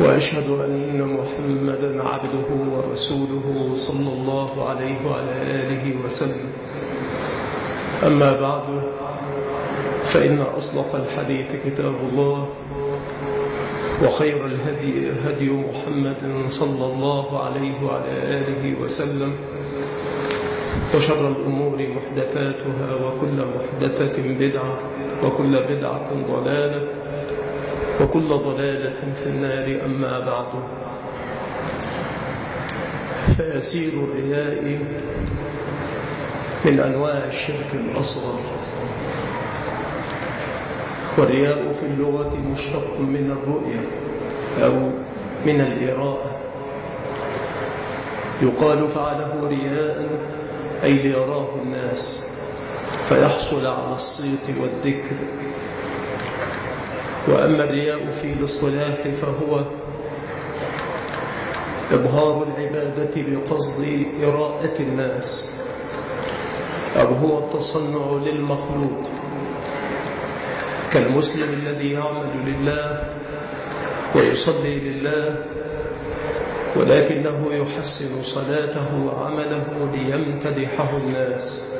وأشهد أن محمدا عبده ورسوله صلى الله عليه وعلى آله وسلم. أما بعد فإن أصدق الحديث كتاب الله وخير الهدي هدي محمد صلى الله عليه وعلى آله وسلم وشر الأمور محدثاتها وكل محدثة بدعة وكل بدعة ضلالة وكل ضلالة في النار أما بعد. فيسير الرياء من أنواع الشرك الأصغر. والرياء في اللغة مشتق من الرؤية أو من الإراءة. يقال فعله رياء أي ليراه الناس فيحصل على الصيت والذكر. وأما الرياء في الاصطلاح فهو إظهار العبادة بقصد إراءة الناس أو هو التصنع للمخلوق. كالمسلم الذي يعمل لله ويصلي لله ولكنه يحسن صلاته وعمله ليمتدحه الناس.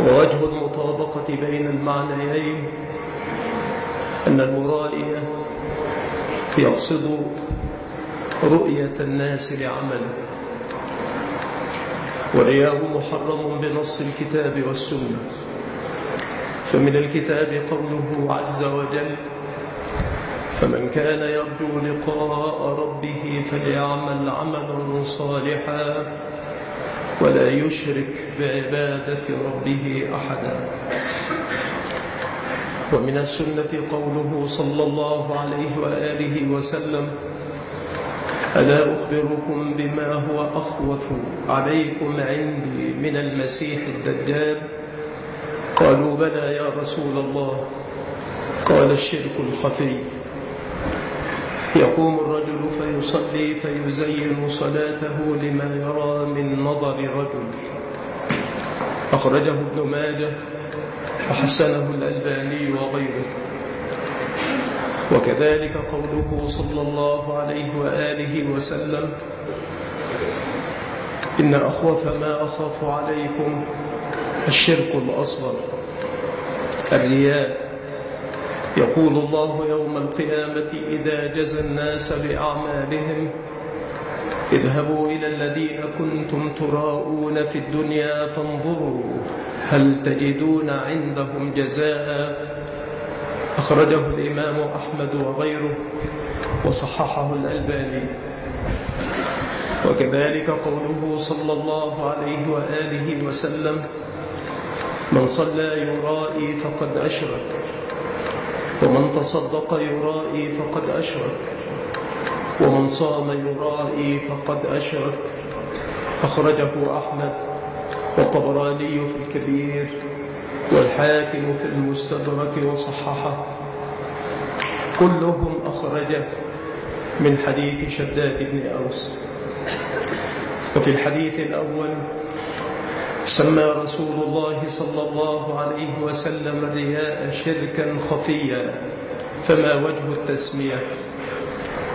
ووجه المطابقة بين المعنيين أن المرائي يقصد رؤية الناس لعمله ورياه محرم بنص الكتاب والسنة. فمن الكتاب قوله عز وجل فمن كان يرجو لقاء ربه فليعمل عملا صالحا ولا يشرك بعبادة ربه أحدا. ومن السنة قوله صلى الله عليه وآله وسلم ألا أخبركم بما هو أخوف عليكم عندي من المسيح الدجال؟ قالوا بلى يا رسول الله. قال الشرك الخفي. يقوم الرجل فيصلي فيزين صلاته لما يرى من نظر رجل. أخرجه ابن ماجه وحسنه الألباني وغيره. وكذلك قوله صلى الله عليه وآله وسلم إن أخوف ما أخاف عليكم الشرك الأصغر. الرياء. يقول الله يوم القيامة إذا جزى الناس بأعمالهم اذهبوا إلى الذين كنتم تراءون في الدنيا فانظروا هل تجدون عندهم جزاء. أخرجه الإمام أحمد وغيره وصححه الألباني. وكذلك قوله صلى الله عليه وآله وسلم من صلى يرائي فقد أشرك ومن تصدق يرائي فقد أشرك. ومن صام يرائي فقد أشرك. أخرجه أحمد والطبراني في الكبير والحاكم في المستدرك وصححه. كلهم أخرجه من حديث شداد بن أوس. وفي الحديث الأول سمى رسول الله صلى الله عليه وسلم الرياء شركا خفيا فما وجه التسمية؟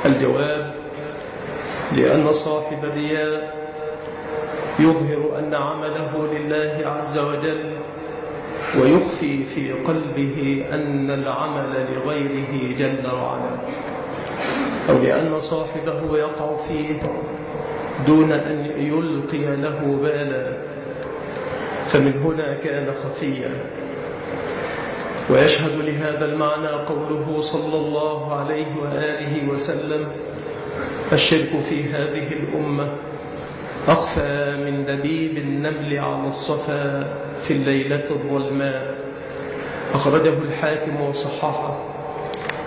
الجواب لأن صاحب الرياء يظهر أن عمله لله عز وجل ويخفي في قلبه أن العمل لغيره جل وعلا. أو لأن صاحبه يقع فيه دون أن يلقي له بالا فمن هنا كان خفيا. ويشهد لهذا المعنى قوله صلى الله عليه وآله وسلم الشرك في هذه الأمة أخفى من دبيب النمل على الصفا في الليلة الظلماء أخرجه الحاكم وصححه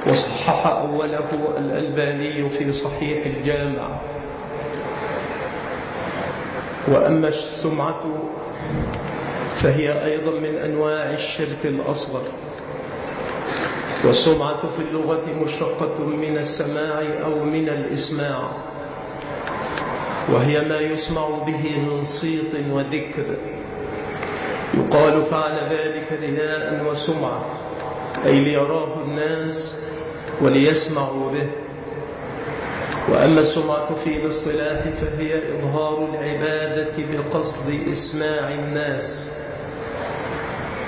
وصحح أوله الألباني في صحيح الجامع. وأما السمعة فهي أيضا من أنواع الشرك الأصغر. والسمعة في اللغة مشتقة من السماع أو من الإسماع وهي ما يسمع به من صيت وذكر. يقال فعل ذلك رياء وسمعة أي ليراه الناس وليسمعوا به. وأما السمعة في الاصطلاح فهي إظهار العبادة بقصد إسماع الناس.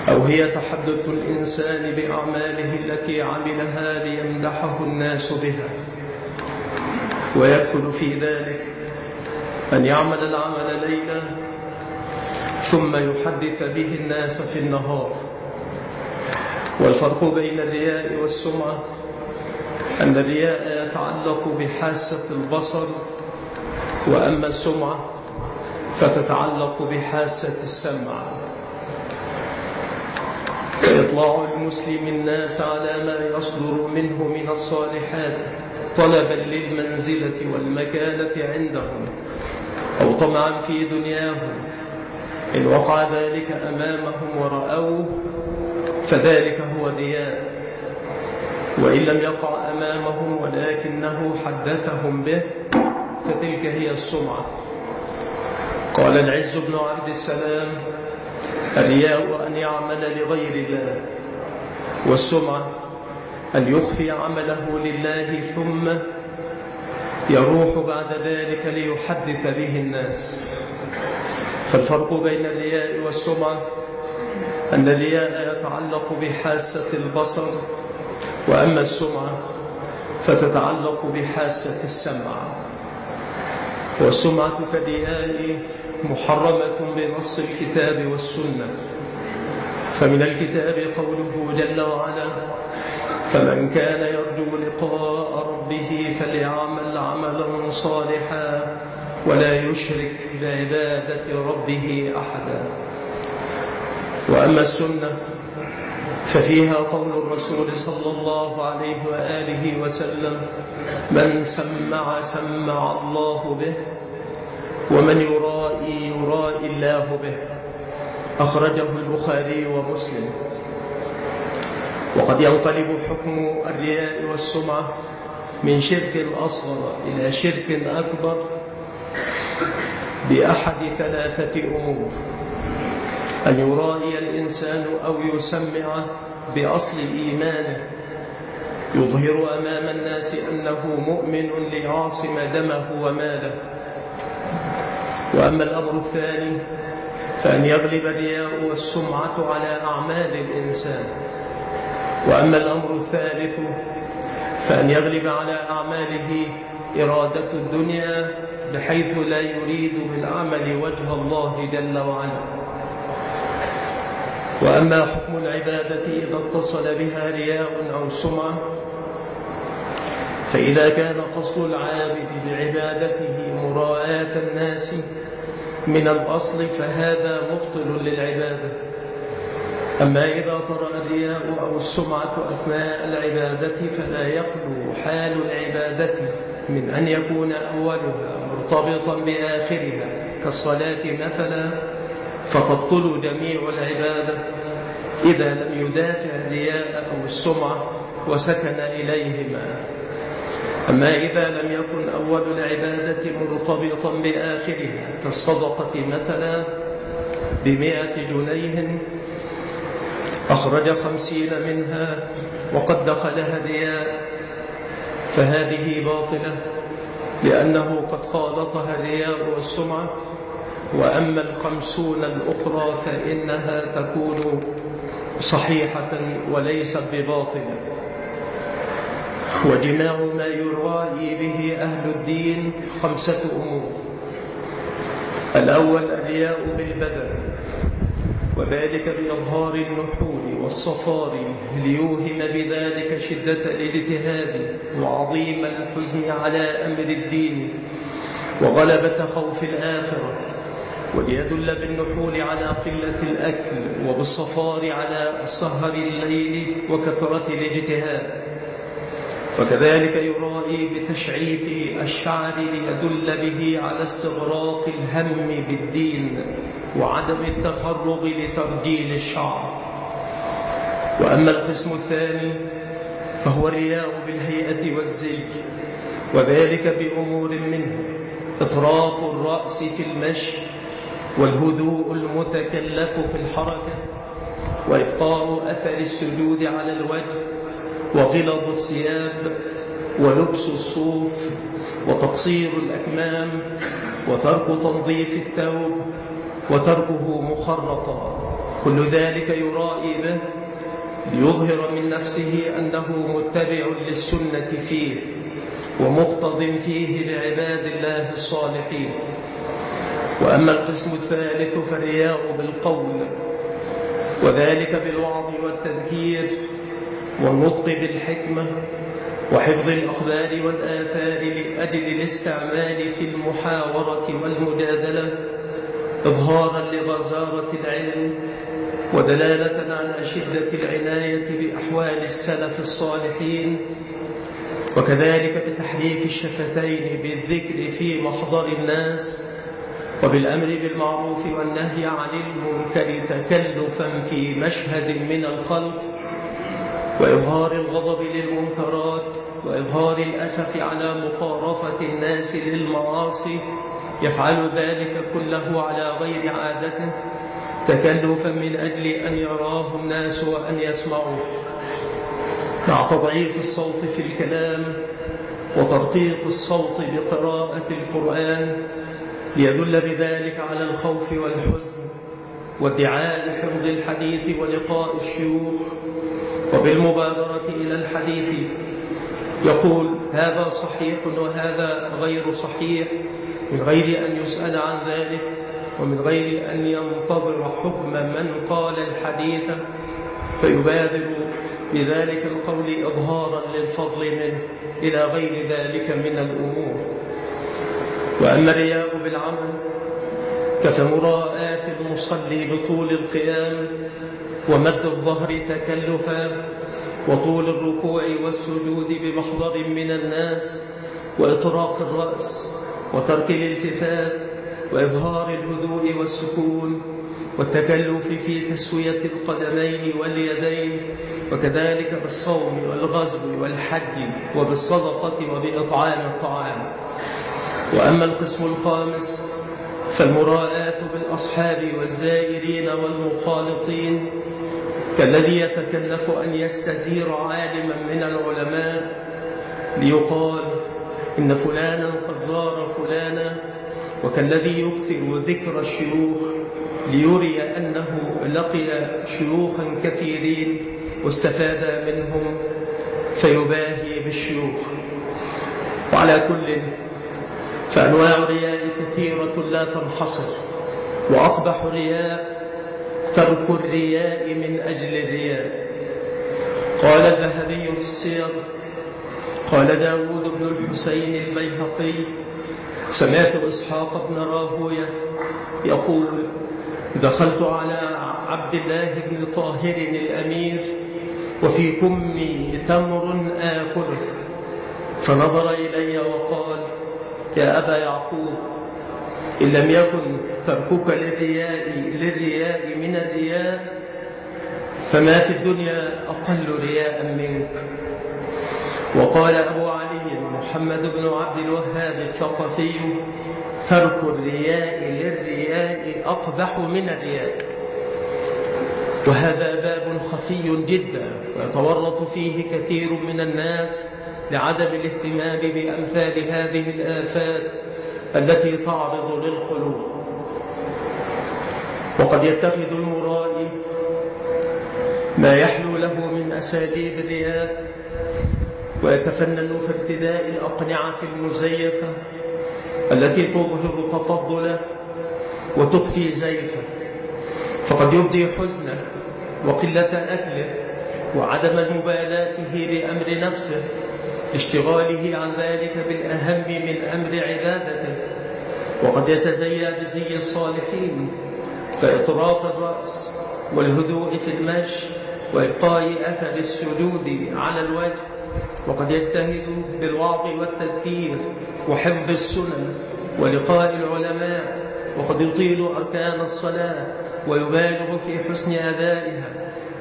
أو هي تحدث الإنسان بأعماله التي عملها ليمدحه الناس بها. ويدخل في ذلك أن يعمل العمل ليلا ثم يحدث به الناس في النهار. والفرق بين الرياء والسمعة أن الرياء يتعلق بحاسة البصر وأما السمعة فتتعلق بحاسة السمع. فإطلاع المسلم الناس على ما يصدر منه من الصالحات طلبا للمنزلة والمكانة عندهم أو طمعا في دنياهم. إن وقع ذلك أمامهم ورأوه فذلك هو الرياء وإن لم يقع أمامهم ولكنه حدثهم به فتلك هي السمعة. قال العز بن عبد السلام الرياء أن يعمل لغير الله والسمعة أن يخفي عمله لله ثم يروح بعد ذلك ليحدث به الناس. فالفرق بين الرياء والسمعة أن الرياء يتعلق بحاسة البصر وأما السمعة فتتعلق بحاسة السمع. والسمعة كالرياء محرمة بنص الكتاب والسنة. فمن الكتاب قوله جل وعلا فمن كان يرجو لقاء ربه فليعمل عملا صالحا ولا يشرك بعبادة ربه أحدا. وأما السنة ففيها قول الرسول صلى الله عليه وآله وسلم من سمع سمع الله به ومن يرائي يرائي الله به. أخرجه البخاري ومسلم. وقد ينقلب حكم الرياء والسمعة من شرك أصغر إلى شرك أكبر بأحد ثلاثة أمور. أن يرائي الإنسان أو يسمع بأصل إيمانه. يظهر أمام الناس أنه مؤمن ليعاصم دمه وماله. وأما الأمر الثاني فأن يغلب الرياء والسمعة على أعمال الإنسان. وأما الأمر الثالث فأن يغلب على أعماله إرادة الدنيا بحيث لا يريد بالعمل وجه الله جل وعلا. وأما حكم العبادة إذا اتصل بها رياء أو سمعة فإذا كان قصد العابد بعبادته مراءاة الناس من الأصل فهذا مبطل للعبادة. أما إذا طرأ الرياء أو السمعة أثناء العبادة فلا يخلو حال العبادة من أن يكون أولها مرتبطا بآخرها. كالصلاة مثلا فتبطل جميع العبادة إذا لم يدافع الرياء أو السمعة وسكن إليهما. أما إذا لم يكن أول العبادة مرتبطا بآخرها كالصدقة مثلا بمئة جنيه أخرج خمسين منها وقد دخلها الرياء فهذه باطلة لأنه قد خالطها الرياء والسمعة وأما الخمسون الأخرى فإنها تكون صحيحة وليست بباطلة. وجماع ما يرائي به أهل الدين خمسة أمور. الأول الرياء بالبدن وذلك بإظهار النحول والصفار ليوهم بذلك شدة الاجتهاد وعظيم الحزن على أمر الدين وغلبة خوف الآخرة وليدل بالنحول على قلة الأكل وبالصفار على سهر الليل وكثرة الاجتهاد. وكذلك يرائي بتشعيث الشعر ليدل به على استغراق الهم بالدين وعدم التفرغ لترجيل الشعر وأما القسم الثاني فهو الرياء بالهيئة والزي وذلك بأمور منه إطراق الرأس في المشي والهدوء المتكلف في الحركة وإبقاء أثر السجود على الوجه. وغلظ الثياب ولبس الصوف وتقصير الأكمام وترك تنظيف الثوب وتركه مخرقا كل ذلك يرائي به ليظهر من نفسه أنه متبع للسنة فيه ومقتض فيه لعباد الله الصالحين. وأما القسم الثالث فالرياء بالقول وذلك بالوعظ والتذكير والنطق بالحكمة وحفظ الأخبار والآثار لأجل الاستعمال في المحاورة والمجادلة إظهارا لغزارة العلم ودلالة على شدة العناية بأحوال السلف الصالحين وكذلك بتحريك الشفتين بالذكر في محضر الناس وبالأمر بالمعروف والنهي عن المنكر تكلفا في مشهد من الخلق. وإظهار الغضب للمنكرات وإظهار الأسف على مقارفة الناس للمعاصي يفعل ذلك كله على غير عادته تكلفا من أجل أن يراه الناس وأن يسمعوه. مع تضعيف الصوت في الكلام وترقيق الصوت بقراءة القرآن ليدل بذلك على الخوف والحزن وادعاء حفظ الحديث ولقاء الشيوخ. وبالمبادرة إلى الحديث يقول هذا صحيح وهذا غير صحيح من غير أن يسأل عن ذلك ومن غير أن ينتظر حكم من قال الحديث فيبادر بذلك القول إظهارا للفضل منه إلى غير ذلك من الأمور. وأما الرياء بالعمل كفمراءات المصلي بطول القيام ومد الظهر تكلفا وطول الركوع والسجود بمحضر من الناس وإطراق الرأس وترك الالتفات وإظهار الهدوء والسكون والتكلف في تسوية القدمين واليدين وكذلك بالصوم والغزو والحج وبالصدقة وبإطعام الطعام. وأما القسم الخامس فالمراءة بالأصحاب والزائرين والمخالطين كالذي يتكلف أن يستزير عالما من العلماء ليقال إن فلانا قد زار فلانا وكالذي يكثر ذكر الشيوخ ليري أنه لقي شيوخا كثيرين واستفاد منهم فيباهي بالشيوخ. وعلى كل فأنواع الرياء كثيرة لا تنحصر وأقبح رياء ترك الرياء من أجل الرياء. قال الذهبي في السير قال داود بن الحسين البيهقي سمعت إسحاق بن راهوية يقول دخلت على عبد الله بن طاهر الأمير وفي كمي تمر آكله فنظر إلي وقال يا أبا يعقوب إن لم يكن تركك للرياء للرياء من الرياء فما في الدنيا أقل رياء منك. وقال أبو علي محمد بن عبد الوهاب الثقفي ترك الرياء للرياء أقبح من الرياء. وهذا باب خفي جدا ويتورط فيه كثير من الناس لعدم الاهتمام بأمثال هذه الآفات التي تعرض للقلوب. وقد يتخذ المرائي ما يحلو له من أساليب الرياء ويتفنن في ارتداء الأقنعة المزيفة التي تظهر تفضله وتخفي زيفة. فقد يبدي حزنه وقلة أكله وعدم مبالاته بأمر نفسه لاشتغاله عن ذلك بالأهم من أمر عبادته. وقد يتزيى بزي الصالحين كإطراق الرأس والهدوء في المشي وإبقاء أثر السجود على الوجه. وقد يجتهد بالوعظ والتذكير وحفظ السنن ولقاء العلماء. وقد يطيل أركان الصلاة ويبالغ في حسن أدائها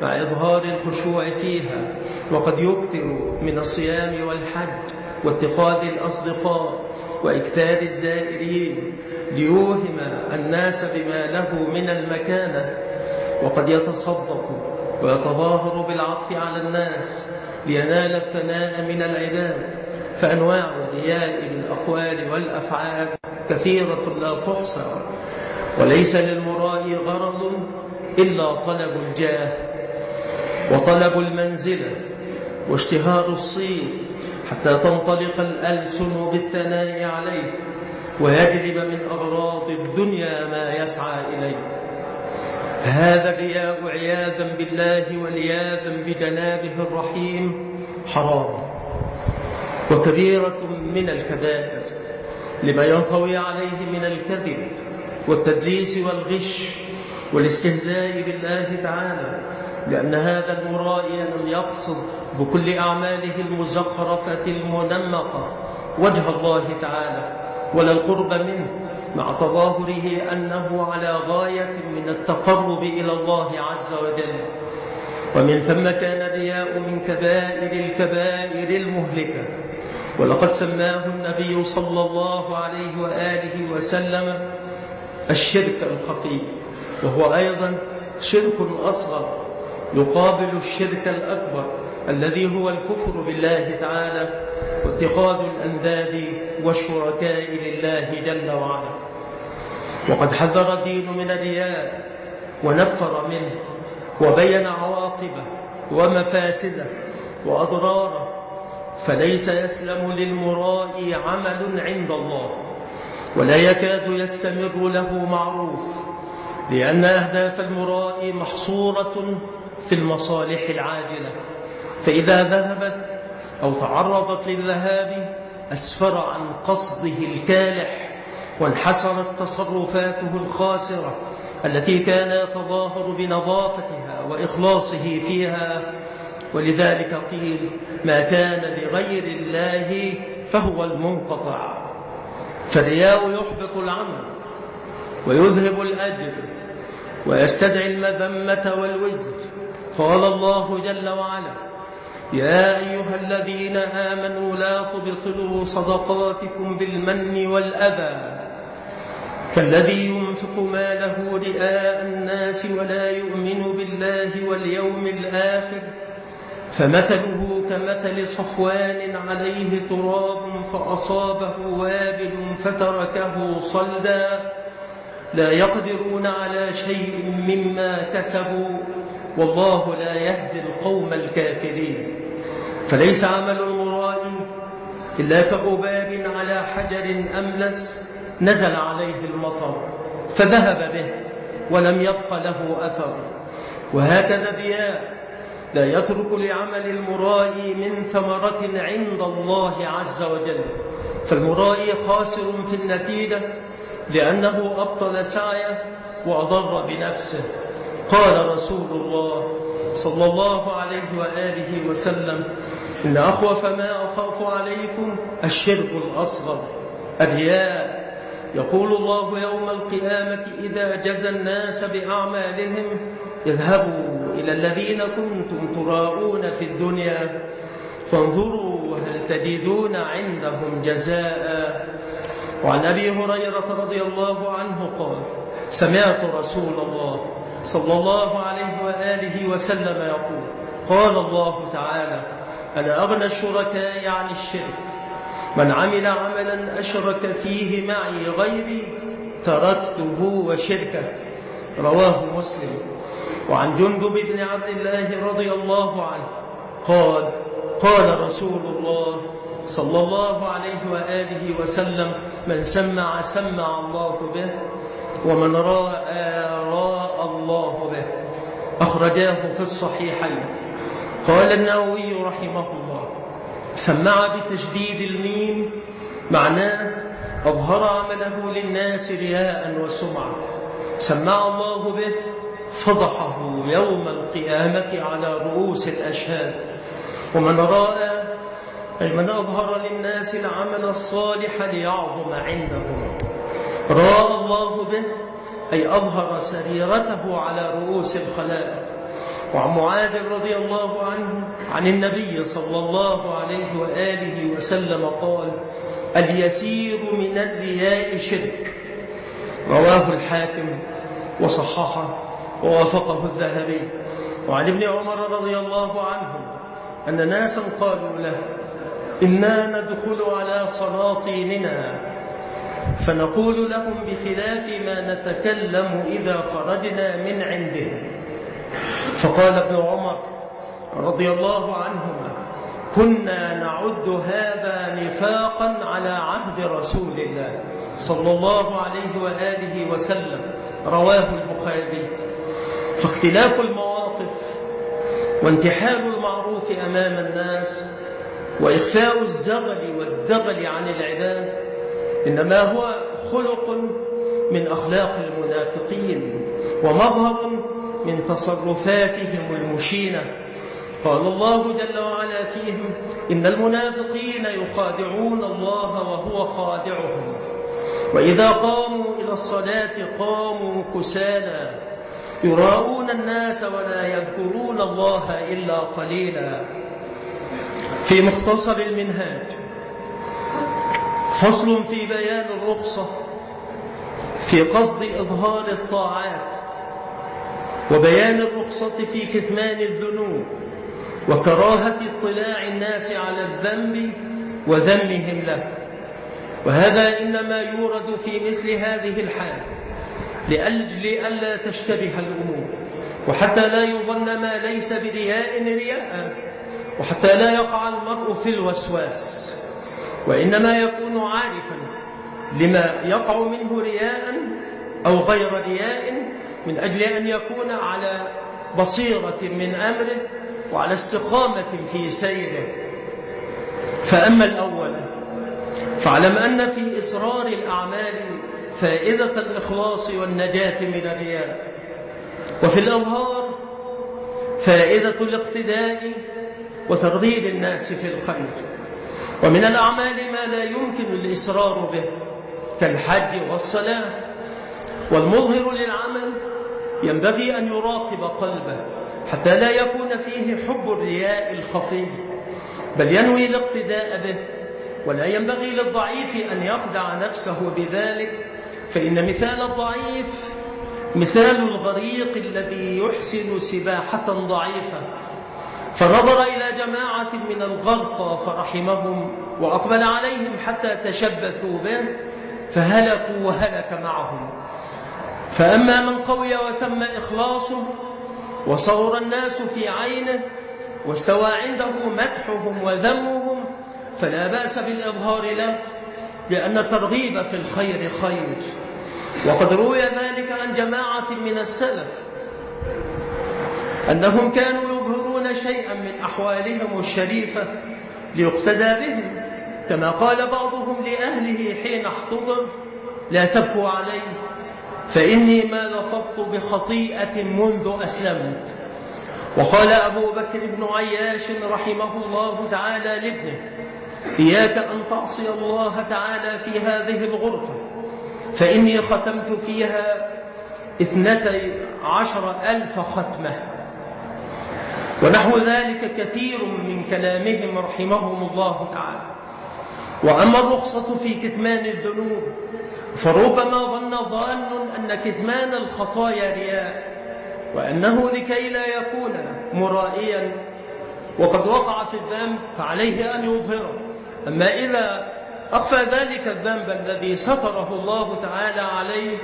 مع إظهار الخشوع فيها وقد يكثر من الصيام والحج واتخاذ الأصدقاء وإكثار الزائرين ليوهم الناس بما له من المكانة وقد يتصدق ويتظاهر بالعطف على الناس لينال الثناء من العباد. فأنواع الرياء بالأقوال والأفعال كثيرة لا تحصى. وليس للمرائي غرض إلا طلب الجاه وطلب المنزلة واشتهار الصيت حتى تنطلق الألسن بالثناء عليه ويجلب من أغراض الدنيا ما يسعى إليه. هذا الرياء عياذا بالله والعياذا بجنابه الرحيم حرام. وكبيرة من الكبائر لما ينطوي عليه من الكذب والتدليس والغش والاستهزاء بالله تعالى لأن هذا المرائي لم يقصد بكل أعماله المزخرفة المنمقة وجه الله تعالى ولا القرب منه مع تظاهره أنه على غاية من التقرب إلى الله عز وجل. ومن ثم كان الرياء من كبائر الكبائر المهلكة. ولقد سماه النبي صلى الله عليه وآله وسلم الشرك الخفي وهو أيضا شرك أصغر يقابل الشرك الأكبر الذي هو الكفر بالله تعالى واتخاذ الأنداد والشركاء لله جل وعلا. وقد حذر الدين من الرياء ونفر منه وبين عواقبه ومفاسده وأضراره فليس يسلم للمرائي عمل عند الله. ولا يكاد يستمر له معروف لأن أهداف المرائي محصورة في المصالح العاجلة. فإذا ذهبت أو تعرضت للذهاب أسفر عن قصده الكالح وانحسرت تصرفاته الخاسرة التي كان يتظاهر بنظافتها وإخلاصه فيها. ولذلك قيل ما كان لغير الله فهو المنقطع. فالرياء يحبط العمل ويذهب الأجر ويستدعي المذمة والوزر. قال الله جل وعلا يا أيها الذين آمنوا لا تبطلوا صدقاتكم بالمن والأذى. كالذي ينفق ماله رئاء الناس ولا يؤمن بالله واليوم الآخر فمثله كمثل صفوان عليه تراب فأصابه وابل فتركه صلدا. لا يقدرون على شيء مما كسبوا والله لا يهدي القوم الكافرين. فليس عمل المرائي إلا كغبار على حجر أملس نزل عليه المطر فذهب به ولم يبق له أثر. وهكذا الرياء لا يترك لعمل المرائي من ثمرة عند الله عز وجل. فالمرائي خاسر في النتيجة لأنه أبطل سعيه وأضر بنفسه. قال رسول الله صلى الله عليه وآله وسلم إن أخوف ما أخاف عليكم الشرك الأصغر. الرياء يقول الله يوم القيامة إذا جزى الناس بأعمالهم اذهبوا إلى الذين كنتم تراءون في الدنيا فانظروا هل تجدون عندهم جزاء. وعن أبي هريرة رضي الله عنه قال سمعت رسول الله صلى الله عليه وآله وسلم يقول قال الله تعالى أنا أغنى الشركاء عن الشرك. من عمل عملا أشرك فيه معي غيري تركته وشركه. رواه مسلم. وعن جندب بن عبد الله رضي الله عنه قال قال رسول الله صلى الله عليه وآله وسلم من سمع سمع الله به ومن رأى رأى الله به. أخرجاه في الصحيحين. قال النووي رحمه الله سمع بتشديد الميم معناه أظهر عمله للناس رياء وسمعة سمع الله به فضحه يوم القيامة على رؤوس الأشهاد. ومن رأى أي من أظهر للناس العمل الصالح ليعظم عندهم. رأى الله به أي أظهر سريرته على رؤوس الخلائق. وعن معاذ رضي الله عنه عن النبي صلى الله عليه وآله وسلم قال اليسير من الرياء شرك. رواه الحاكم وصححه. ووافقه الذهبي. وعن ابن عمر رضي الله عنه أن ناسا قالوا له إنا ندخل على سلاطيننا فنقول لهم بخلاف ما نتكلم إذا خرجنا من عندهم فقال ابن عمر رضي الله عنهما كنا نعد هذا نفاقا على عهد رسول الله صلى الله عليه وآله وسلم رواه البخاري. فاختلاف المواقف وانتحال المعروف أمام الناس وإخفاء الزغل والدغل عن العباد إنما هو خلق من أخلاق المنافقين ومظهر من تصرفاتهم المشينة. قال الله جل وعلا فيهم إن المنافقين يخادعون الله وهو خادعهم. وإذا قاموا إلى الصلاة قاموا كسالى يراءون الناس ولا يذكرون الله إلا قليلا. في مختصر المنهاج فصل في بيان الرخصة في قصد إظهار الطاعات وبيان الرخصة في كتمان الذنوب وكراهة اطلاع الناس على الذنب وذمهم له. وهذا إنما يورد في مثل هذه الحال. لأجل ألا تشتبه الأمور. وحتى لا يظن ما ليس برياء رياء. وحتى لا يقع المرء في الوسواس. وإنما يكون عارفا لما يقع منه رياء أو غير رياء من أجل أن يكون على بصيرة من أمره وعلى استقامة في سيره. فأما الأول فاعلم أن في إسرار الأعمال فائدة الإخلاص والنجاة من الرياء. وفي الأظهار فائدة الاقتداء وترغيب الناس في الخير. ومن الأعمال ما لا يمكن الإسرار به كالحج والصلاة. والمظهر للعمل ينبغي أن يراقب قلبه حتى لا يكون فيه حب الرياء الخفي بل ينوي الاقتداء به. ولا ينبغي للضعيف أن يخدع نفسه بذلك فإن مثال الضعيف مثال الغريق الذي يحسن سباحة ضعيفة. فنظر إلى جماعة من الغرقى فرحمهم وأقبل عليهم حتى تشبثوا به فهلكوا وهلك معهم. فأما من قوي وتم إخلاصه وصور الناس في عينه واستوى عنده مدحهم وذمهم فلا بأس بالإظهار له. لأن الترغيب في الخير خير. وقد روي ذلك عن جماعة من السلف أنهم كانوا يظهرون شيئا من أحوالهم الشريفة ليقتدى بهم. كما قال بعضهم لأهله حين احتضر لا تبكوا عليه فإني ما لفظت بخطيئة منذ أسلمت. وقال أبو بكر بن عياش رحمه الله تعالى لابنه إياك أن تعصي الله تعالى في هذه الغرفة فإني ختمت فيها اثنتي عشر ألف ختمة. ونحو ذلك كثير من كلامهم رحمهم الله تعالى. وأما الرخصة في كتمان الذنوب فربما ظن ظان أن كتمان الخطايا رياء وأنه لكي لا يكون مرائيا. وقد وقع في الذنب فعليه أن يظهره. أما إذا أخفى ذلك الذنب الذي ستره الله تعالى عليه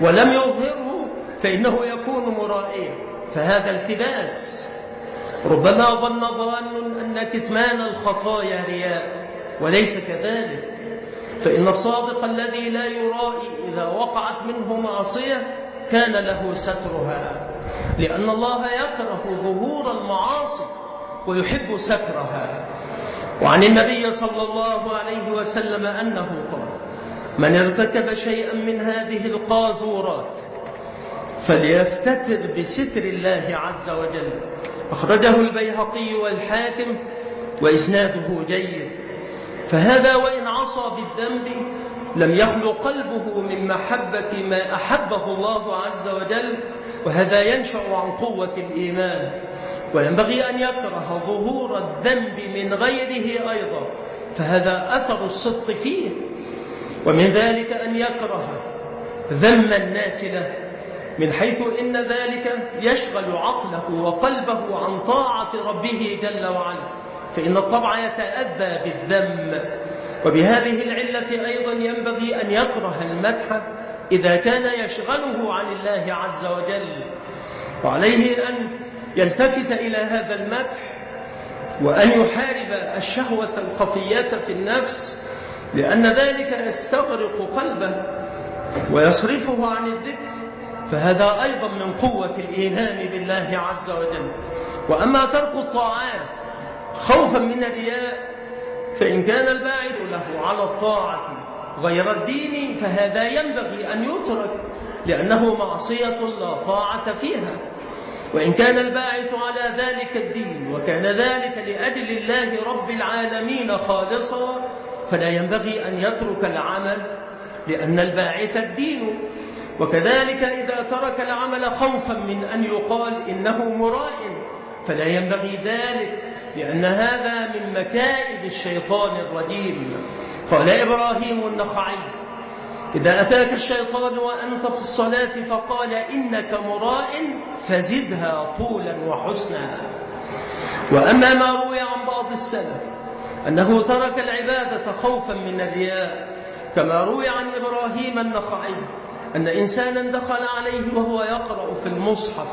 ولم يظهره فإنه يكون مرائيا. فهذا التباس. ربما ظن ظان أن كتمان الخطايا رياء وليس كذلك. فإن الصادق الذي لا يرائي إذا وقعت منه معصية كان له سترها. لأن الله يكره ظهور المعاصي ويحب سترها. وعن النبي صلى الله عليه وسلم أنه قال من ارتكب شيئا من هذه القاذورات فليستتر بستر الله عز وجل. أخرجه البيهقي والحاكم وإسناده جيد. فهذا وإن عصى بالذنب لم يخلو قلبه من محبة ما أحبه الله عز وجل وهذا ينشأ عن قوة الإيمان. وينبغي أن يكره ظهور الذنب من غيره أيضا فهذا أثر الصدق فيه. ومن ذلك أن يكره ذم الناس له من حيث إن ذلك يشغل عقله وقلبه عن طاعة ربه جل وعلا. فإن الطبع يتأذى بالذم. وبهذه العلة أيضا ينبغي أن يكره المدح إذا كان يشغله عن الله عز وجل. وعليه أن يلتفت إلى هذا المدح وأن يحارب الشهوة الخفية في النفس لأن ذلك يستغرق قلبه ويصرفه عن الذكر فهذا أيضا من قوة الإيمان بالله عز وجل. وأما ترك الطاعات خوفا من الرياء فإن كان الباعث له على الطاعة غير الدين فهذا ينبغي أن يترك لأنه معصية لا طاعة فيها. وإن كان الباعث على ذلك الدين وكان ذلك لأجل الله رب العالمين خالصا فلا ينبغي أن يترك العمل لأن الباعث الدين. وكذلك إذا ترك العمل خوفا من أن يقال إنه مرائن فلا ينبغي ذلك لأن هذا من مكائد الشيطان الرجيم. قال إبراهيم النخعي إذا أتاك الشيطان وأنت في الصلاة فقال إنك مراء فزدها طولا وحسنا. وأما ما روي عن بعض السلف أنه ترك العبادة خوفا من الرياء كما روي عن إبراهيم النخعي أن إنسانا دخل عليه وهو يقرأ في المصحف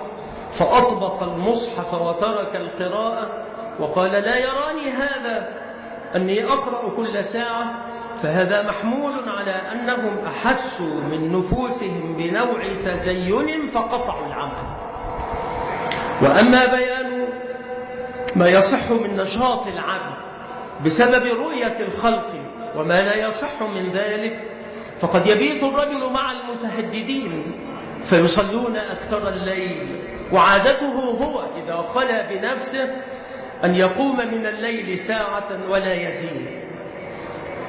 فأطبق المصحف وترك القراءة وقال لا يراني هذا أني أقرأ كل ساعة فهذا محمول على أنهم أحسوا من نفوسهم بنوع تزين فقطعوا العمل. وأما بيان ما يصح من نشاط العبد بسبب رؤية الخلق وما لا يصح من ذلك فقد يبيت الرجل مع المتهجدين فيصلون أكثر الليل. وعادته هو إذا خلا بنفسه أن يقوم من الليل ساعة ولا يزيد.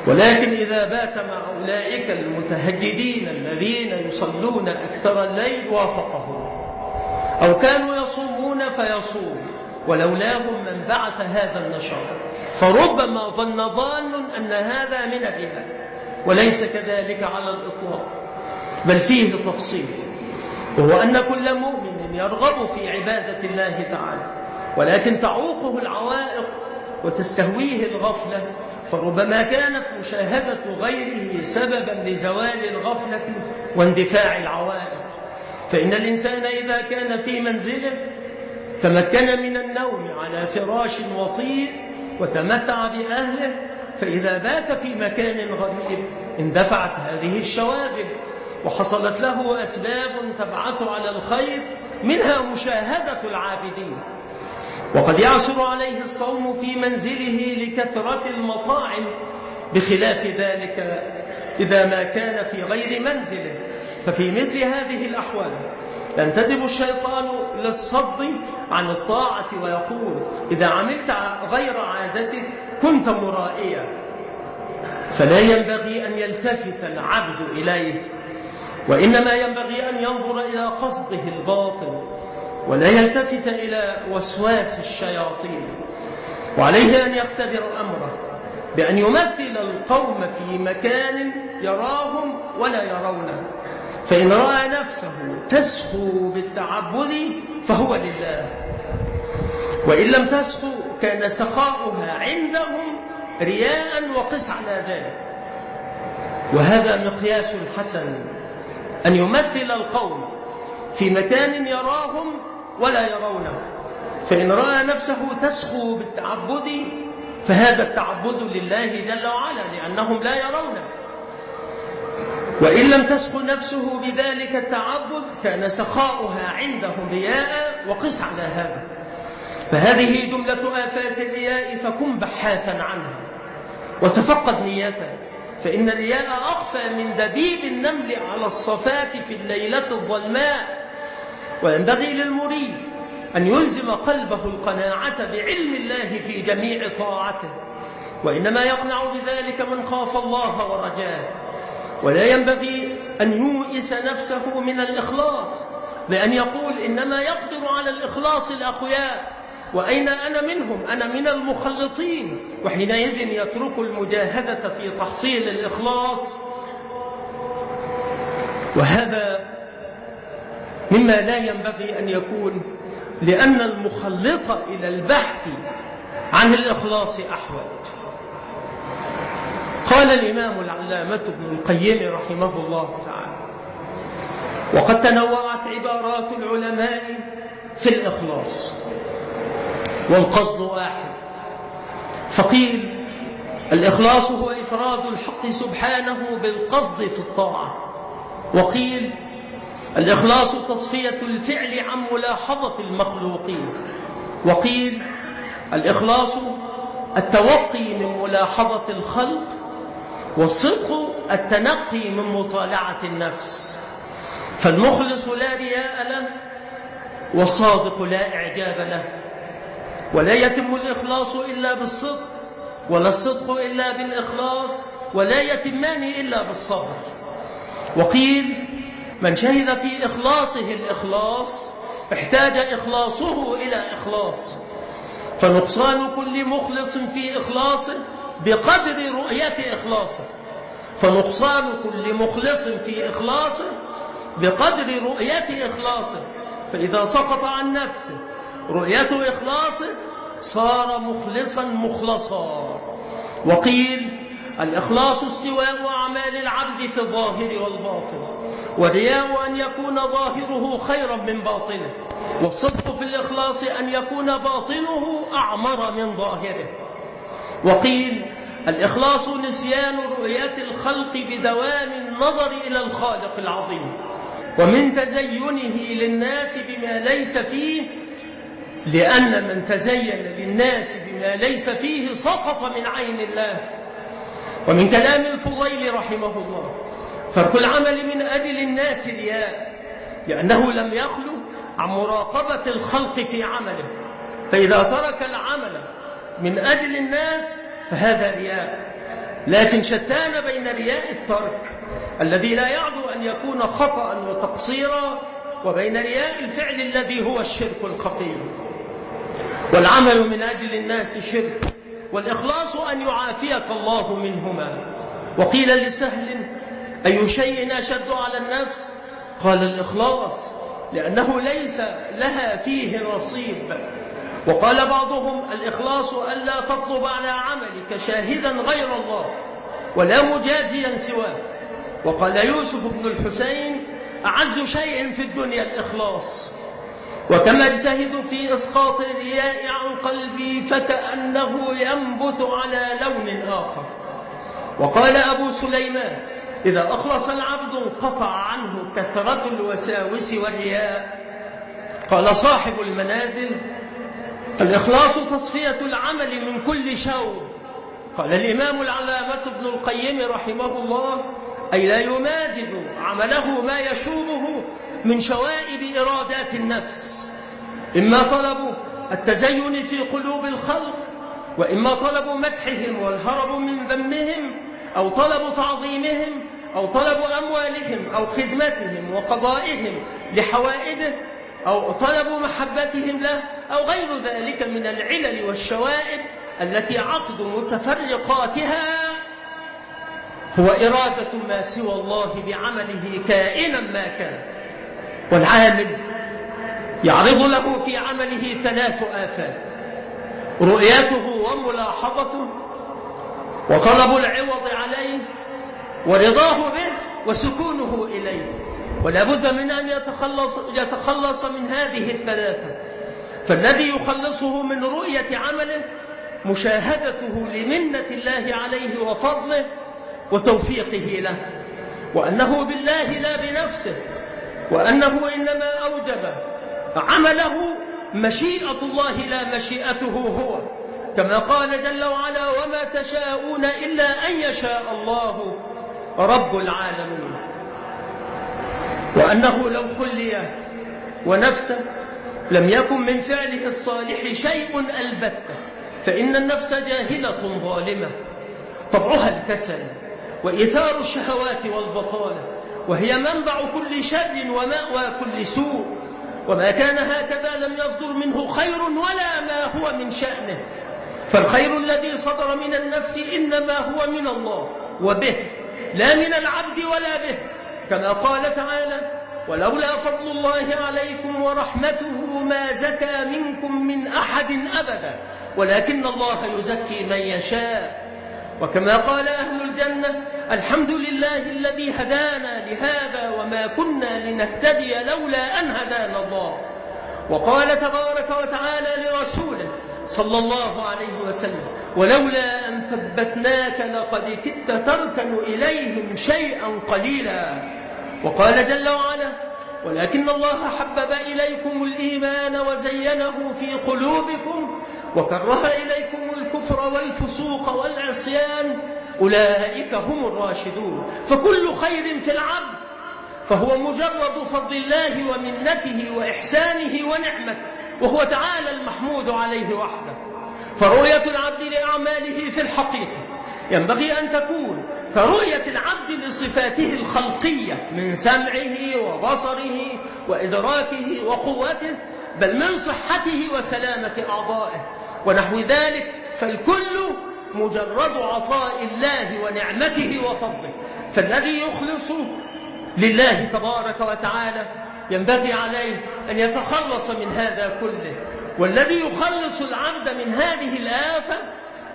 ولكن إذا بات مع أولئك المتهجدين الذين يصلون أكثر الليل وافقهم أو كانوا يصومون فيصوم ولولاهم من بعث هذا النشاط فربما ظن ظان أن هذا من الرياء وليس كذلك على الإطلاق. بل فيه تفصيل. وهو أن كل مؤمن يرغب في عبادة الله تعالى ولكن تعوقه العوائق وتستهويه الغفلة فربما كانت مشاهدة غيره سببا لزوال الغفلة واندفاع العوائق. فإن الإنسان إذا كان في منزله تمكن من النوم على فراش وطيء وتمتع بأهله فإذا بات في مكان غريب اندفعت هذه الشواغل وحصلت له أسباب تبعث على الخير منها مشاهدة العابدين. وقد يعسر عليه الصوم في منزله لكثرة المطاعم بخلاف ذلك إذا ما كان في غير منزله. ففي مثل هذه الأحوال ينتدب الشيطان للصد عن الطاعة ويقول إذا عملت غير عادتك كنت مرائيا. فلا ينبغي أن يلتفت العبد إليه. وإنما ينبغي أن ينظر إلى قصده الباطل ولا يلتفت إلى وسواس الشياطين وعليه أن يختبر أمره بأن يمثل القوم في مكان يراهم ولا يرونه. فإن رأى نفسه تسخو بالتعبد فهو لله. وإن لم تسخو كان سخاؤها عندهم رياء وقس على ذلك. وهذا مقياس حسن أن يمثل القوم في مكان يراهم ولا يرونه. فإن رأى نفسه تسخو بالتعبد فهذا التعبد لله جل وعلا لأنهم لا يرونه. وإن لم تسخ نفسه بذلك التعبد كان سخاؤها عندهم رياء وقس على هذا. فهذه جملة آفات الرياء فكن بحاثا عنها. وتفقد نيته فإن الرياء أخفى من دبيب النمل على الصفات في الليلة الظلماء. وينبغي للمريد أن يلزم قلبه القناعة بعلم الله في جميع طاعته. وإنما يقنع بذلك من خاف الله ورجاه. ولا ينبغي أن يوئس نفسه من الإخلاص بأن يقول إنما يقدر على الإخلاص الأقوياء. وأين أنا منهم؟ أنا من المخلطين. وحينئذ يترك المجاهدة في تحصيل الإخلاص. وهذا مما لا ينبغي أن يكون لأن المخلط إلى البحث عن الإخلاص أحوج. قال الإمام العلامة ابن القيم رحمه الله تعالى وقد تنوعت عبارات العلماء في الإخلاص. والقصد واحد. فقيل الإخلاص هو إفراد الحق سبحانه بالقصد في الطاعة. وقيل الإخلاص تصفية الفعل عن ملاحظة المخلوقين. وقيل الإخلاص التوقي من ملاحظة الخلق والصدق التنقي من مطالعة النفس. فالمخلص لا رياء له والصادق لا إعجاب له. ولا يتم الإخلاص إلا بالصدق ولا الصدق إلا بالإخلاص ولا يتمان إلا بالصبر. وقيل من شهد في إخلاصه الإخلاص احتاج إخلاصه إلى إخلاص. فنقصان كل مخلص في إخلاصه بقدر رؤية إخلاصه. فنقصان كل مخلص في إخلاصه بقدر رؤية إخلاصه. فإذا سقط عن نفسه رؤية إخلاصه صار مخلصا مخلصا. وقيل الإخلاص استواء أعمال العبد في الظاهر والباطن ورياء أن يكون ظاهره خيرا من باطنه والصدق في الإخلاص أن يكون باطنه أعمر من ظاهره. وقيل الإخلاص نسيان رؤية الخلق بدوام النظر إلى الخالق العظيم ومن تزينه للناس بما ليس فيه لأن من تزين للناس بما ليس فيه سقط من عين الله. ومن كلام الفضيل رحمه الله فرك العمل من أجل الناس رياء لأنه لم يخلو عن مراقبة الخلق في عمله. فإذا ترك العمل من أجل الناس فهذا رياء. لكن شتان بين رياء الترك الذي لا يعدو أن يكون خطأ وتقصيرا وبين رياء الفعل الذي هو الشرك الخفي والعمل من أجل الناس شرك والإخلاص أن يعافيك الله منهما. وقيل لسهل أي شيء أشد على النفس؟ قال الإخلاص لأنه ليس لها فيه نصيب. وقال بعضهم الإخلاص ألا تطلب على عملك شاهدا غير الله ولا مجازيا سواه وقال يوسف بن الحسين أعز شيء في الدنيا الإخلاص. وكما اجتهد في إسقاط الرياء عن قلبي فكأنه ينبت على لون آخر. وقال أبو سليمان إذا أخلص العبد انقطع عنه كثرة الوساوس والرياء. قال صاحب المنازل الإخلاص تصفية العمل من كل شوب قال الإمام العلامة ابن القيم رحمه الله أي لا يمازج عمله ما يشوبه من شوائب إرادات النفس. إما طلب التزين في قلوب الخلق وإما طلب مدحهم والهرب من ذمهم أو طلب تعظيمهم أو طلب أموالهم أو خدمتهم وقضائهم لحوائده أو طلب محبتهم له أو غير ذلك من العلل والشوائب التي عقد متفرقاتها هو إرادة ما سوى الله بعمله كائنا ما كان. والعامل يعرض له في عمله ثلاث آفات. رؤيته وملاحظته وطلب العوض عليه ورضاه به وسكونه إليه. ولا بد من أن يتخلص, يتخلص من هذه الثلاثة. فالذي يخلصه من رؤية عمله مشاهدته لمنة الله عليه وفضله وتوفيقه له وأنه بالله لا بنفسه وأنه إنما أوجب عمله مشيئة الله لا مشيئته هو. كما قال جل وعلا وما تشاءون إلا أن يشاء الله رب العالمين وأنه لو خلي ونفسه لم يكن من فعله الصالح شيء ألبتة فإن النفس جاهلة ظالمة طبعها الكسل. وإثار الشهوات والبطالة وهي منبع كل شر ومأوى كل سوء. وما كان هكذا لم يصدر منه خير ولا ما هو من شأنه. فالخير الذي صدر من النفس إنما هو من الله وبه لا من العبد ولا به. كما قال تعالى ولولا فضل الله عليكم ورحمته ما زكى منكم من أحد أبدا ولكن الله يزكي من يشاء. وكما قال أهل الجنة الحمد لله الذي هدانا لهذا وما كنا لنهتدي لولا أن هدانا الله. وقال تبارك وتعالى لرسوله صلى الله عليه وسلم ولولا أن ثبتناك لقد كدت تركن إليهم شيئا قليلا. وقال جل وعلا ولكن الله حبب إليكم الإيمان وزينه في قلوبكم وكره إليكم الكفر والفسوق والعصيان أولئك هم الراشدون. فكل خير في العبد فهو مجرد فضل الله ومنته وإحسانه ونعمته وهو تعالى المحمود عليه وحده. فرؤية العبد لأعماله في الحقيقة ينبغي أن تكون كرؤية العبد لصفاته الخلقية من سمعه وبصره وإدراكه وقوته بل من صحته وسلامة أعضائه. ونحو ذلك فالكل مجرد عطاء الله ونعمته وفضله. فالذي يخلص لله تبارك وتعالى ينبغي عليه أن يتخلص من هذا كله. والذي يخلص العبد من هذه الآفة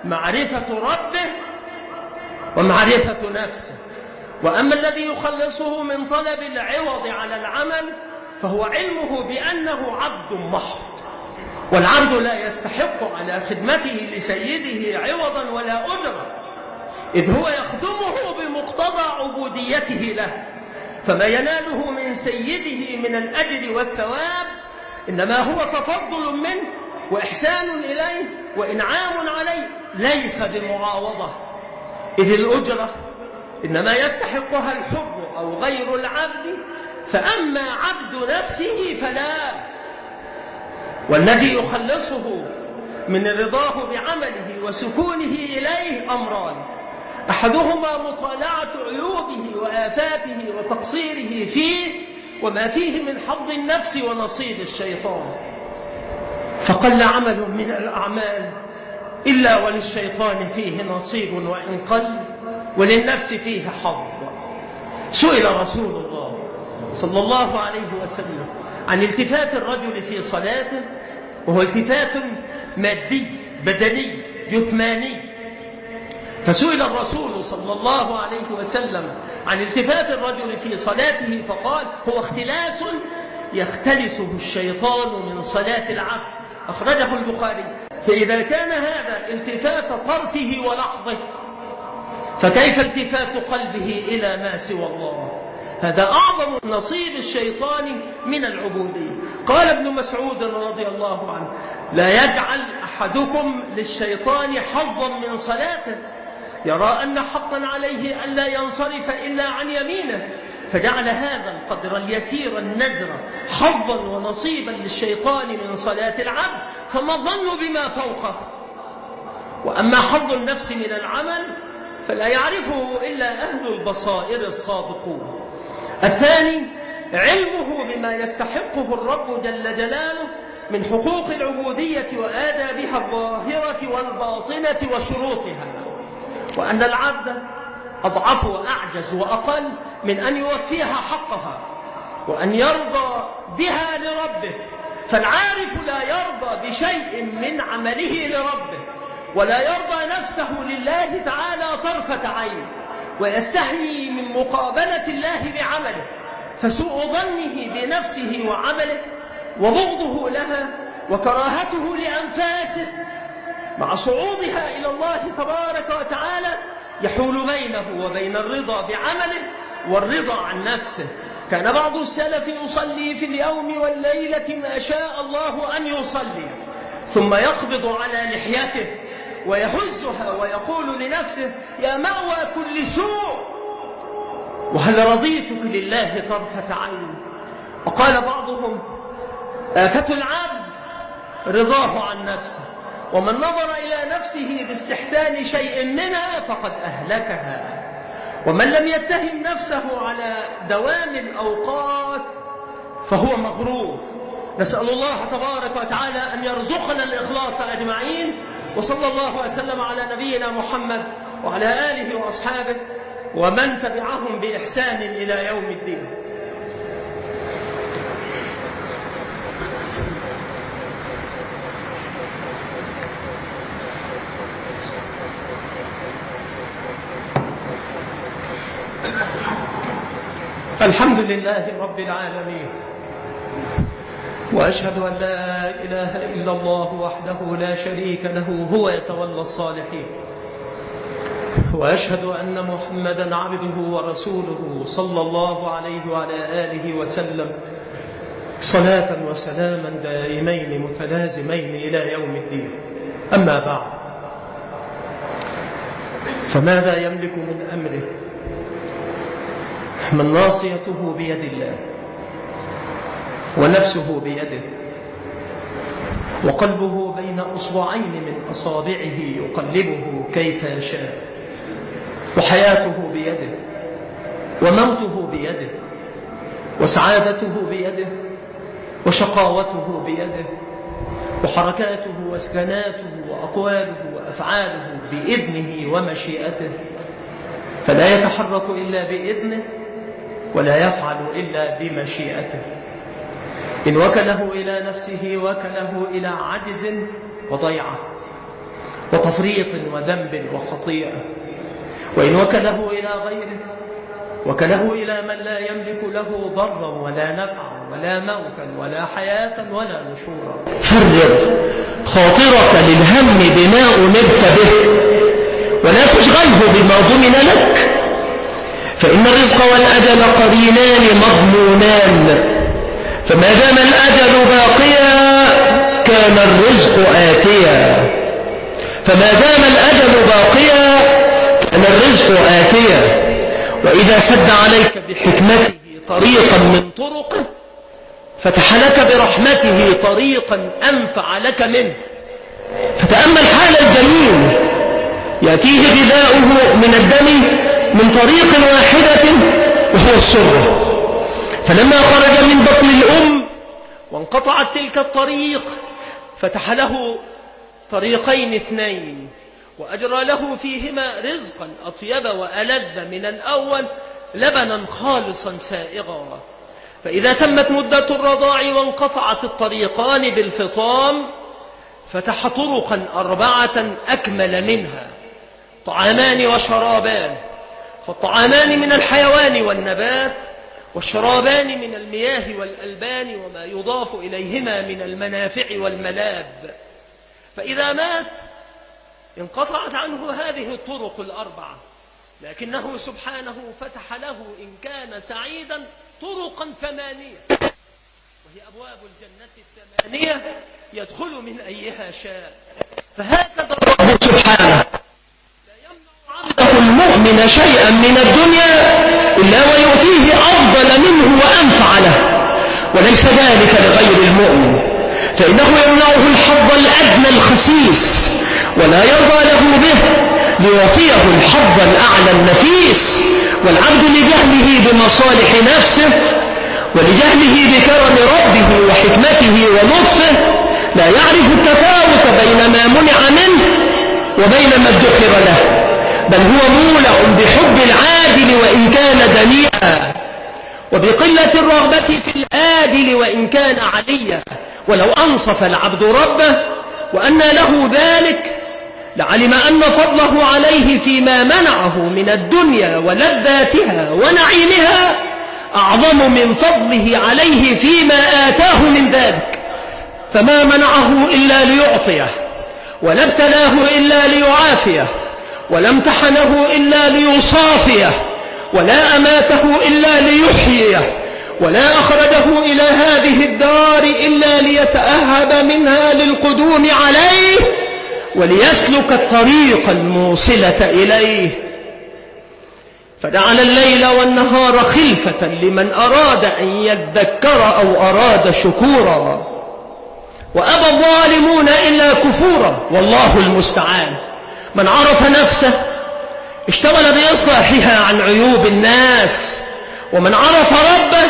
معرفة ربه ومعرفة نفسه. وأما الذي يخلصه من طلب العوض على العمل فهو علمه بأنه عبد محض. والعبد لا يستحق على خدمته لسيده عوضا ولا أجرا. إذ هو يخدمه بمقتضى عبوديته له. فما يناله من سيده من الأجر والثواب إنما هو تفضل منه وإحسان إليه وإنعام عليه ليس بمعاوضة. إذ الأجرة إنما يستحقها الحر أو غير العبد فأما عبد نفسه فلا. والذي يخلصه من رضاه بعمله وسكونه إليه أمران. أحدهما مطالعة عيوبه وآفاته وتقصيره فيه وما فيه من حظ النفس ونصيب الشيطان. فقل عمل من الأعمال إلا وللشيطان فيه نصيب وإن قل وللنفس فيه حظ. سئل رسول الله. صلى الله عليه وسلم عن التفات الرجل في صلاته وهو التفات مادي بدني جثماني. فسئل الرسول صلى الله عليه وسلم عن التفات الرجل في صلاته فقال هو اختلاس يختلسه الشيطان من صلاة العبد أخرجه البخاري. فإذا كان هذا التفات طرفه ولحظه فكيف التفات قلبه إلى ما سوى الله؟ هذا أعظم نصيب الشيطان من العبودية. قال ابن مسعود رضي الله عنه لا يجعل أحدكم للشيطان حظا من صلاته. يرى أن حقا عليه ألا ينصرف إلا عن يمينه. فجعل هذا القدر اليسير النزر حظا ونصيبا للشيطان من صلاة العبد فما الظن بما فوقه؟ وأما حظ النفس من العمل فلا يعرفه إلا أهل البصائر الصادقون الثاني علمه بما يستحقه الرب جل جلاله من حقوق العبودية وآدابها الظاهرة والباطنة وشروطها. وأن العبد أضعف وأعجز وأقل من أن يوفيها حقها وأن يرضى بها لربه. فالعارف لا يرضى بشيء من عمله لربه ولا يرضى نفسه لله تعالى طرفة عين. ويستحيي من مقابلة الله بعمله فسوء ظنه بنفسه وعمله وبغضه لها وكراهته لأنفاسه مع صعودها إلى الله تبارك وتعالى يحول بينه وبين الرضا بعمله والرضا عن نفسه. كان بعض السلف يصلي في اليوم والليلة ما شاء الله أن يصلي ثم يقبض على لحيته ويهزها ويقول لنفسه يا مأوى كل سوء وهل رضيتك لله طرفة عين؟ وقال بعضهم آفة العبد رضاه عن نفسه ومن نظر إلى نفسه باستحسان شيء منها فقد أهلكها ومن لم يتهم نفسه على دوام الأوقات فهو مغرور. نسأل الله تبارك وتعالى أن يرزقنا الإخلاص أجمعين وصلى الله وسلم على نبينا محمد وعلى آله وأصحابه ومن تبعهم بإحسان إلى يوم الدين. الحمد لله رب العالمين. وأشهد أن لا إله إلا الله وحده لا شريك له هو يتولى الصالحين. وأشهد أن محمدا عبده ورسوله صلى الله عليه وعلى آله وسلم. صلاة وسلاما دائمين متلازمين إلى يوم الدين. أما بعد. فماذا يملك من أمره؟ من ناصيته بيد الله. ونفسه بيده. وقلبه بين أصبعين من أصابعه يقلبه كيف يشاء. وحياته بيده. وموته بيده. وسعادته بيده. وشقاوته بيده. وحركاته وسكناته وأقواله وأفعاله بإذنه ومشيئته. فلا يتحرك إلا بإذنه ولا يفعل إلا بمشيئته. إن وكله إلى نفسه وكله إلى عجز وضيعة وتفريط وذنب وخطيئة. وإن وكله إلى غيره وكله إلى من لا يملك له ضرا ولا نفعا ولا موتا ولا حياة ولا نشورا. فرغ خاطرك للهم بما أمرت به ولا تشغله بما ضمن لك. فإن الرزق والأجل قرينان مضمونان. فما دام الأجل باقيا كان الرزق آتيا. فما دام الأجل باقيا كان الرزق آتيا. وإذا سد عليك بحكمته طريقا من طرقه فتح لك برحمته طريقا أنفع لك منه. فتأمل حال الجنين يأتيه غذاؤه من الدم من طريق واحدة وهو السرة فلما خرج من بطن الأم وانقطعت تلك الطريق فتح له طريقين اثنين وأجرى له فيهما رزقا أطيب وألذ من الأول لبنا خالصا سائغا. فإذا تمت مدة الرضاع وانقطعت الطريقان بالفطام فتح طرقا أربعة أكمل منها طعامان وشرابان فالطعامان من الحيوان والنبات والشرابان من المياه والألبان وما يضاف إليهما من المنافع والملاب. فإذا مات انقطعت عنه هذه الطرق الأربعة. لكنه سبحانه فتح له إن كان سعيدا طرقا ثمانية. وهي أبواب الجنة الثمانية يدخل من أيها شاء. فهكذا الرب سبحانه لا يمنع عبده المؤمن شيئا من الدنيا إلا ويؤتيه أفضل منه وأنفع له. وليس ذلك لغير المؤمن. فإنه يمنعه الحظ الأدنى الخسيس ولا يرضى له به ليعطيه الحظ الأعلى النفيس. والعبد لجهله بمصالح نفسه ولجهله بكرم ربه وحكمته ولطفه لا يعرف التفاوت بين ما منع منه وبين ما ادخر له. بل هو مولع بحب العادل وإن كان وبقلة الرغبة في الآدل وإن كان عليا ولو أنصف العبد ربه وأن له ذلك لعلم أن فضله عليه فيما منعه من الدنيا ولذاتها ونعيمها أعظم من فضله عليه فيما آتاه من ذلك. فما منعه إلا ليعطيه ولا ابتلاه إلا ليعافيه ولا امتحنه إلا ليصافيه ولا أماته إلا ليحييه ولا أخرجه إلى هذه الدار إلا ليتأهب منها للقدوم عليه وليسلك الطريق الموصلة إليه. فجعل الليل والنهار خلفة لمن أراد أن يذكر أو أراد شكورا. وأبى الظالمون إلا كفورا والله المستعان. من عرف نفسه اشتغل بإصلاحها عن عيوب الناس. ومن عرف ربه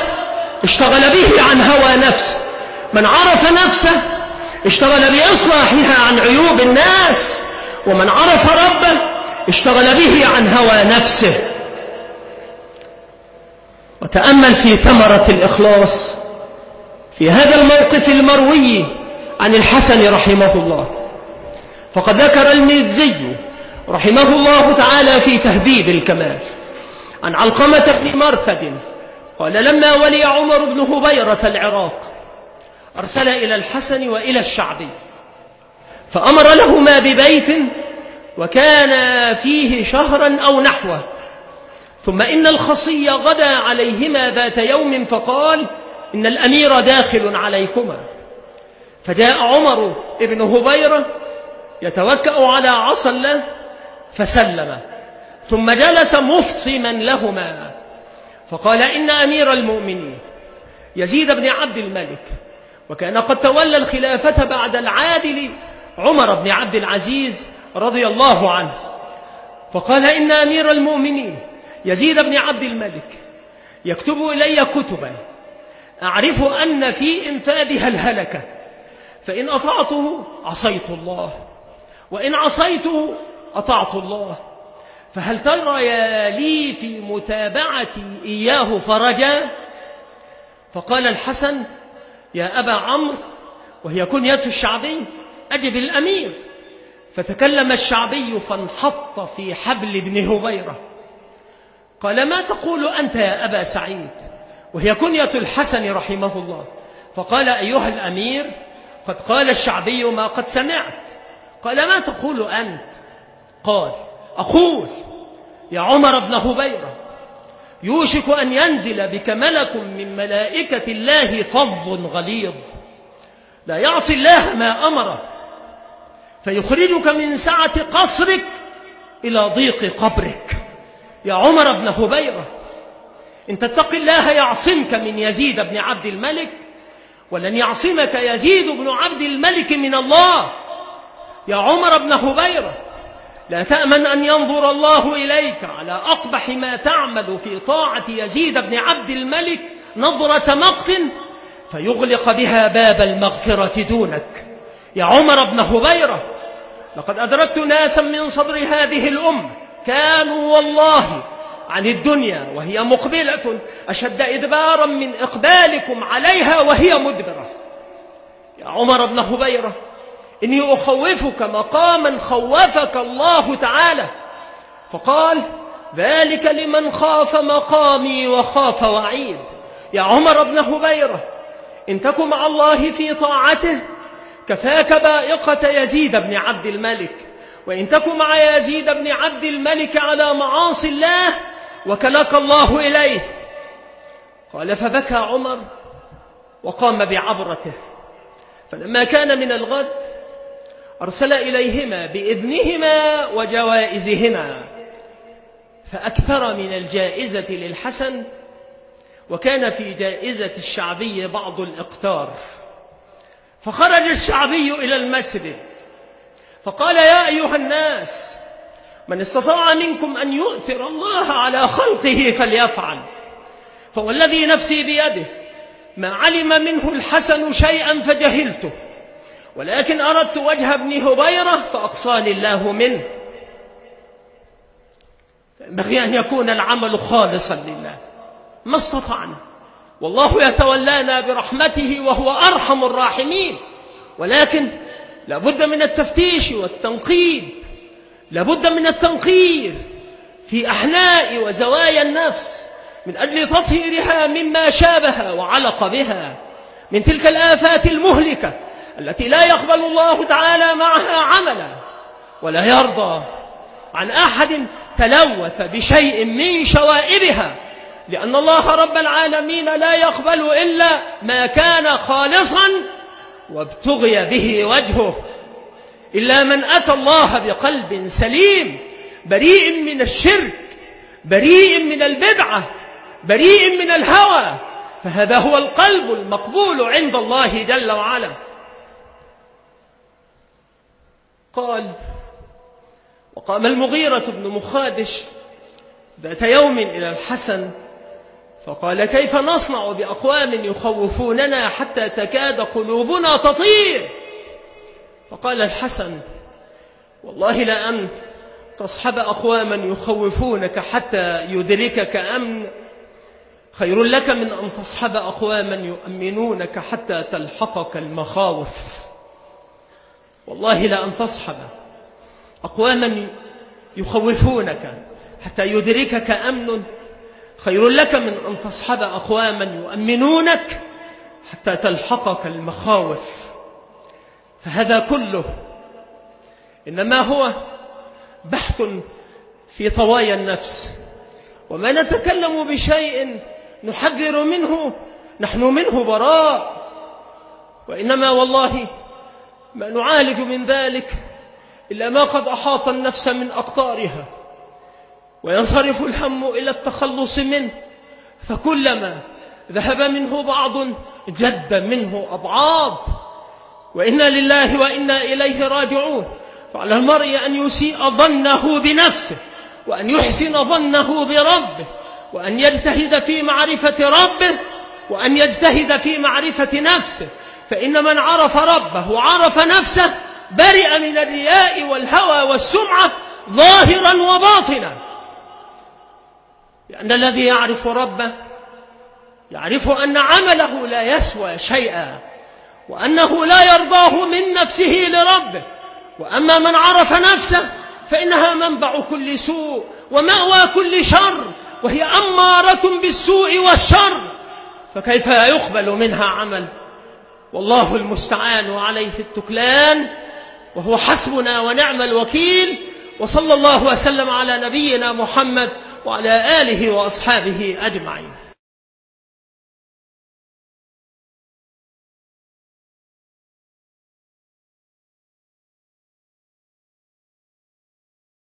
اشتغل به عن هوى نفسه. من عرف نفسه اشتغل بإصلاحها عن عيوب الناس. ومن عرف ربه اشتغل به عن هوى نفسه. وتأمل في ثمرة الإخلاص في هذا الموقف المروي عن الحسن رحمه الله. فقد ذكر الميزي رحمه الله تعالى في تهذيب الكمال. عن علقمة بن مرثد قال لما ولي عمر بن هبيرة العراق أرسل إلى الحسن وإلى الشعبي فأمر لهما ببيت وكان فيه شهرا أو نحوه ثم إن الخصي غدا عليهما ذات يوم فقال إن الأمير داخل عليكما. فجاء عمر ابن هبيرة يتوكأ على عصا له فسلم. ثم جلس مفصما لهما. فقال إن أمير المؤمنين يزيد بن عبد الملك وكان قد تولى الخلافة بعد العادل عمر بن عبد العزيز رضي الله عنه. فقال إن أمير المؤمنين يزيد بن عبد الملك يكتب إلي كتبا أعرف أن في إنفاذها الهلكة فإن أطعته عصيت الله وإن عصيته أطعت الله. فهل ترى يا لي في متابعتي إياه فرجا؟ فقال الحسن يا أبا عمرو وهي كنية الشعبي أجب الأمير. فتكلم الشعبي فانحط في حبل ابن هبيرة. قال ما تقول أنت يا أبا سعيد؟ وهي كنية الحسن رحمه الله. فقال أيها الأمير قد قال الشعبي ما قد سمعت. قال ما تقول أنت؟ قال أقول يا عمر بن هبيرة يوشك أن ينزل بك ملك من ملائكة الله فظ غليظ. لا يعصي الله ما أمره فيخرجك من سعة قصرك إلى ضيق قبرك. يا عمر بن هبيرة إن تتق الله يعصمك من يزيد بن عبد الملك ولن يعصمك يزيد بن عبد الملك من الله. يا عمر بن هبيرة لا تأمن أن ينظر الله إليك. على أقبح ما تعمل في طاعة يزيد بن عبد الملك نظرة مقت فيغلق بها باب المغفرة دونك. يا عمر بن هبيرة لقد أدركت ناسا من صدر هذه الأمة كانوا والله عن الدنيا وهي مقبلة أشد إدبارا من إقبالكم عليها وهي مدبرة. يا عمر بن هبيرة إني أخوفك مقاما خوفك الله تعالى. فقال ذلك لمن خاف مقامي وخاف وعيد. يا عمر بن هبيرة إن تك مع الله في طاعته كفاك بائقة يزيد بن عبد الملك. وإن تك مع يزيد بن عبد الملك على معاصي الله وكلك الله إليه. قال فبكى عمر وقام بعبرته. فلما كان من الغد أرسل إليهما بإذنهما وجوائزهما فأكثر من الجائزة للحسن وكان في جائزة الشعبي بعض الإقتار. فخرج الشعبي إلى المسجد فقال يا أيها الناس من استطاع منكم أن يؤثر الله على خلقه فليفعل فوالذي نفسي بيده ما علم منه الحسن شيئا فجهلته. ولكن أردت وجه ابن هبيرة فأقصاني الله منه. بغي أن يكون العمل خالصا لله. ما استطعنا. والله يتولانا برحمته وهو أرحم الراحمين. ولكن لابد من التفتيش والتنقيب. لابد من التنقير في أحناء وزوايا النفس من أجل تطهيرها مما شابه وعلق بها من تلك الآفات المهلكة التي لا يقبل الله تعالى معها عملا ولا يرضى عن أحد تلوث بشيء من شوائبها لأن الله رب العالمين لا يقبل إلا ما كان خالصا وابتغي به وجهه إلا من أتى الله بقلب سليم بريء من الشرك بريء من البدعة بريء من الهوى فهذا هو القلب المقبول عند الله جل وعلا. قال وقام المغيرة بن مخادش ذات يوم إلى الحسن فقال كيف نصنع بأقوام يخوفوننا حتى تكاد قلوبنا تطير؟ فقال الحسن والله لأن تصحب أقواما يخوفونك حتى يدركك أمن. خير لك من أن تصحب أقواما يؤمنونك حتى تلحقك المخاوف. والله لأن تصحب. أقواما يخوفونك حتى يدركك أمن. خير لك من أن تصحب أقواما يؤمنونك حتى تلحقك المخاوف. فهذا كله إنما هو بحث في طوايا النفس. وما نتكلم بشيء نحذر منه نحن منه براء. وإنما والله ما نعالج من ذلك إلا ما قد أحاط النفس من أقطارها وينصرف الهم إلى التخلص منه. فكلما ذهب منه بعض جد منه أبعاض وإنا لله وإنا إليه راجعون. فعلى المرء أن يسيء ظنه بنفسه وأن يحسن ظنه بربه وأن يجتهد في معرفة ربه وأن يجتهد في معرفة نفسه. فإن من عرف ربه وعرف نفسه برئ من الرياء والهوى والسمعة ظاهرا وباطنا. لأن الذي يعرف ربه يعرف أن عمله لا يسوى شيئا وأنه لا يرضاه من نفسه لربه. وأما من عرف نفسه فإنها منبع كل سوء ومأوى كل شر وهي أمارة بالسوء والشر. فكيف يقبل منها عمل؟ والله المستعان وعليه التكلان وهو حسبنا ونعم الوكيل وصلى الله وسلم على نبينا محمد وعلى آله وأصحابه أجمعين.